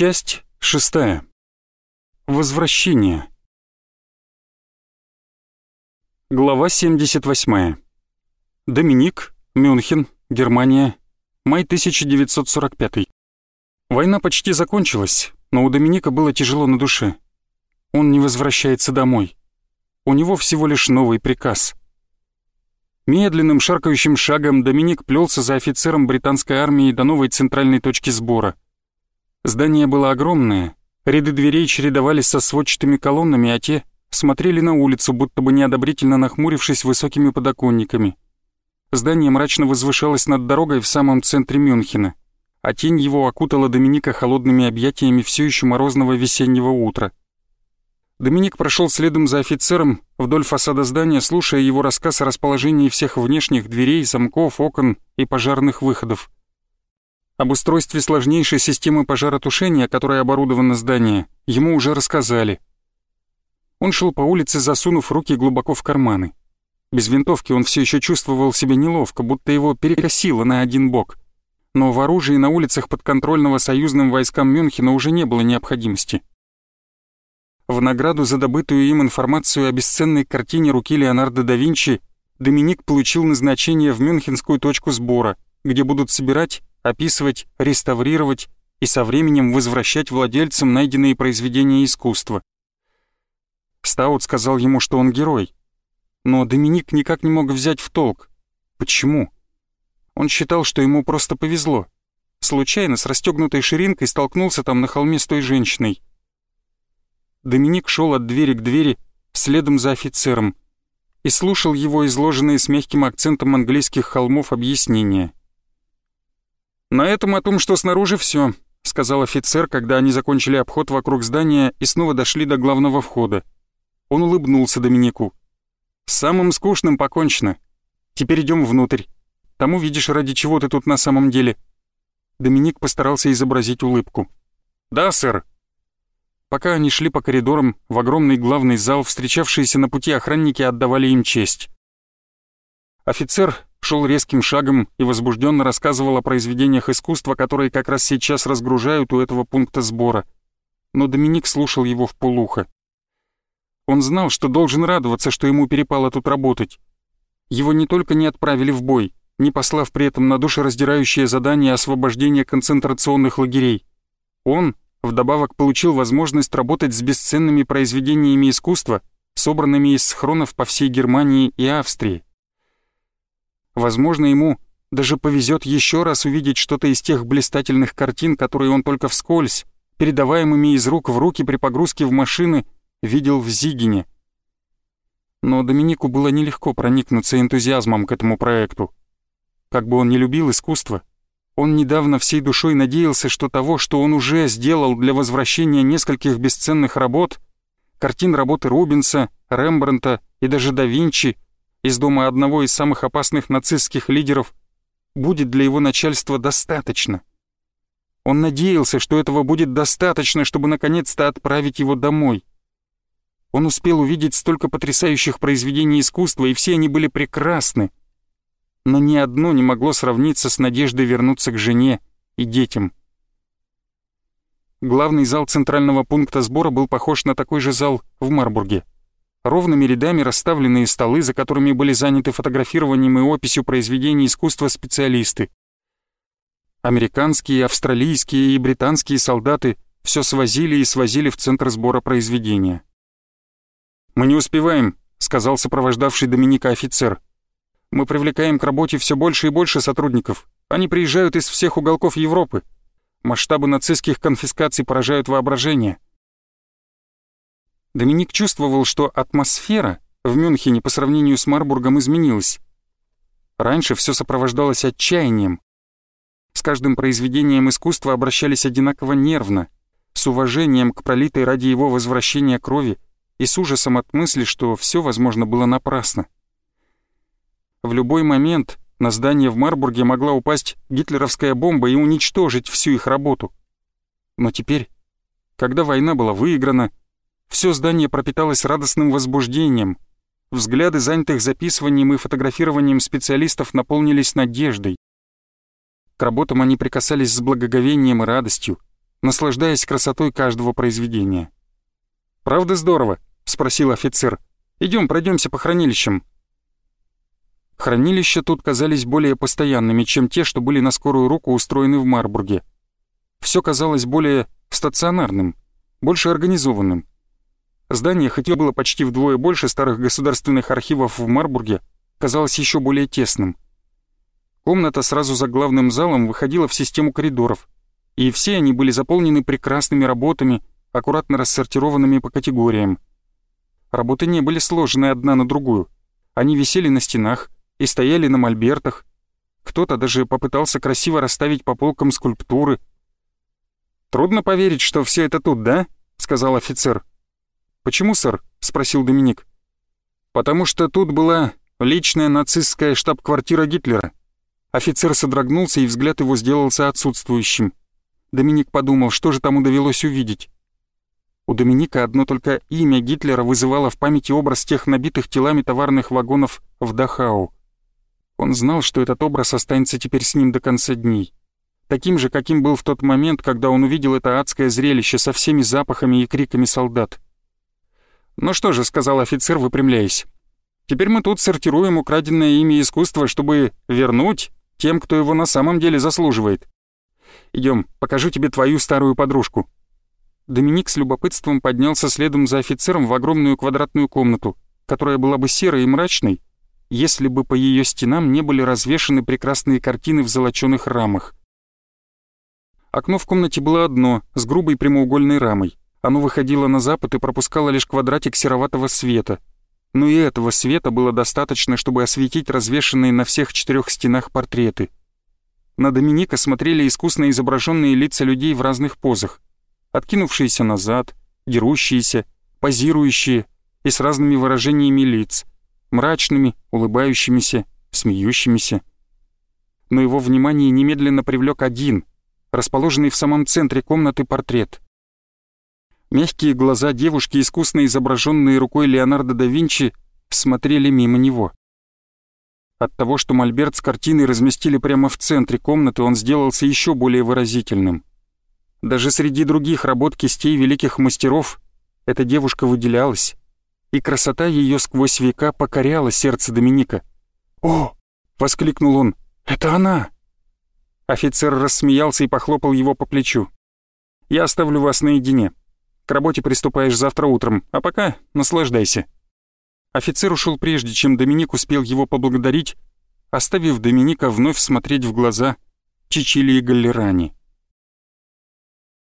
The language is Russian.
Часть шестая. Возвращение. Глава 78. Доминик, Мюнхен, Германия. Май 1945. Война почти закончилась, но у Доминика было тяжело на душе. Он не возвращается домой. У него всего лишь новый приказ. Медленным шаркающим шагом Доминик плелся за офицером британской армии до новой центральной точки сбора. Здание было огромное, ряды дверей чередовались со сводчатыми колоннами, а те смотрели на улицу, будто бы неодобрительно нахмурившись высокими подоконниками. Здание мрачно возвышалось над дорогой в самом центре Мюнхена, а тень его окутала Доминика холодными объятиями все еще морозного весеннего утра. Доминик прошел следом за офицером вдоль фасада здания, слушая его рассказ о расположении всех внешних дверей, замков, окон и пожарных выходов. Об устройстве сложнейшей системы пожаротушения, которой оборудовано здание, ему уже рассказали. Он шел по улице, засунув руки глубоко в карманы. Без винтовки он все еще чувствовал себя неловко, будто его перекосило на один бок. Но в оружии на улицах подконтрольного союзным войскам Мюнхена уже не было необходимости. В награду за добытую им информацию о бесценной картине руки Леонардо да Винчи Доминик получил назначение в Мюнхенскую точку сбора, где будут собирать, описывать, реставрировать и со временем возвращать владельцам найденные произведения искусства. Стаут сказал ему, что он герой, но Доминик никак не мог взять в толк. Почему? Он считал, что ему просто повезло. Случайно с расстегнутой ширинкой столкнулся там на холме с той женщиной. Доминик шел от двери к двери, следом за офицером, и слушал его изложенные с мягким акцентом английских холмов объяснения. «На этом о том, что снаружи все, сказал офицер, когда они закончили обход вокруг здания и снова дошли до главного входа. Он улыбнулся Доминику. «Самым скучным покончено. Теперь идем внутрь. Там увидишь, ради чего ты тут на самом деле». Доминик постарался изобразить улыбку. «Да, сэр», Пока они шли по коридорам в огромный главный зал, встречавшиеся на пути охранники отдавали им честь. Офицер шел резким шагом и возбужденно рассказывал о произведениях искусства, которые как раз сейчас разгружают у этого пункта сбора. Но Доминик слушал его в полухо. Он знал, что должен радоваться, что ему перепало тут работать. Его не только не отправили в бой, не послав при этом на душераздирающее задание освобождения концентрационных лагерей. Он Вдобавок получил возможность работать с бесценными произведениями искусства, собранными из схронов по всей Германии и Австрии. Возможно, ему даже повезет еще раз увидеть что-то из тех блистательных картин, которые он только вскользь, передаваемыми из рук в руки при погрузке в машины, видел в Зигине. Но Доминику было нелегко проникнуться энтузиазмом к этому проекту. Как бы он ни любил искусство, он недавно всей душой надеялся, что того, что он уже сделал для возвращения нескольких бесценных работ, картин работы Рубенса, Рембрандта и даже да Винчи из дома одного из самых опасных нацистских лидеров, будет для его начальства достаточно. Он надеялся, что этого будет достаточно, чтобы наконец-то отправить его домой. Он успел увидеть столько потрясающих произведений искусства, и все они были прекрасны — но ни одно не могло сравниться с надеждой вернуться к жене и детям. Главный зал центрального пункта сбора был похож на такой же зал в Марбурге. Ровными рядами расставленные столы, за которыми были заняты фотографированием и описью произведений искусства специалисты. Американские, австралийские и британские солдаты все свозили и свозили в центр сбора произведения. «Мы не успеваем», — сказал сопровождавший Доминика офицер. Мы привлекаем к работе все больше и больше сотрудников. Они приезжают из всех уголков Европы. Масштабы нацистских конфискаций поражают воображение. Доминик чувствовал, что атмосфера в Мюнхене по сравнению с Марбургом изменилась. Раньше все сопровождалось отчаянием. С каждым произведением искусства обращались одинаково нервно, с уважением к пролитой ради его возвращения крови и с ужасом от мысли, что все, возможно, было напрасно. В любой момент на здание в Марбурге могла упасть гитлеровская бомба и уничтожить всю их работу. Но теперь, когда война была выиграна, все здание пропиталось радостным возбуждением. Взгляды занятых записыванием и фотографированием специалистов наполнились надеждой. К работам они прикасались с благоговением и радостью, наслаждаясь красотой каждого произведения. «Правда здорово?» — спросил офицер. «Идем, пройдемся по хранилищам». Хранилища тут казались более постоянными, чем те, что были на скорую руку устроены в Марбурге. Все казалось более стационарным, больше организованным. Здание, хоть и было почти вдвое больше старых государственных архивов в Марбурге, казалось еще более тесным. Комната сразу за главным залом выходила в систему коридоров, и все они были заполнены прекрасными работами, аккуратно рассортированными по категориям. Работы не были сложены одна на другую. Они висели на стенах и стояли на мольбертах. Кто-то даже попытался красиво расставить по полкам скульптуры. «Трудно поверить, что все это тут, да?» — сказал офицер. «Почему, сэр?» — спросил Доминик. «Потому что тут была личная нацистская штаб-квартира Гитлера». Офицер содрогнулся, и взгляд его сделался отсутствующим. Доминик подумал, что же тому довелось увидеть. У Доминика одно только имя Гитлера вызывало в памяти образ тех набитых телами товарных вагонов в Дахау. Он знал, что этот образ останется теперь с ним до конца дней. Таким же, каким был в тот момент, когда он увидел это адское зрелище со всеми запахами и криками солдат. «Ну что же», — сказал офицер, выпрямляясь, «теперь мы тут сортируем украденное ими искусство, чтобы вернуть тем, кто его на самом деле заслуживает. Идем, покажу тебе твою старую подружку». Доминик с любопытством поднялся следом за офицером в огромную квадратную комнату, которая была бы серой и мрачной, если бы по ее стенам не были развешаны прекрасные картины в золоченых рамах. Окно в комнате было одно, с грубой прямоугольной рамой. Оно выходило на запад и пропускало лишь квадратик сероватого света. Но и этого света было достаточно, чтобы осветить развешанные на всех четырех стенах портреты. На Доминика смотрели искусно изображенные лица людей в разных позах откинувшиеся назад, дерущиеся, позирующие и с разными выражениями лиц, мрачными, улыбающимися, смеющимися. Но его внимание немедленно привлек один, расположенный в самом центре комнаты портрет. Мягкие глаза девушки, искусно изображенные рукой Леонардо да Винчи, смотрели мимо него. От того, что мольберт с картиной разместили прямо в центре комнаты, он сделался еще более выразительным. Даже среди других работ кистей великих мастеров эта девушка выделялась, и красота ее сквозь века покоряла сердце Доминика. «О!» — воскликнул он. «Это она!» Офицер рассмеялся и похлопал его по плечу. «Я оставлю вас наедине. К работе приступаешь завтра утром, а пока наслаждайся». Офицер ушел прежде, чем Доминик успел его поблагодарить, оставив Доминика вновь смотреть в глаза Чичили и Галлерани.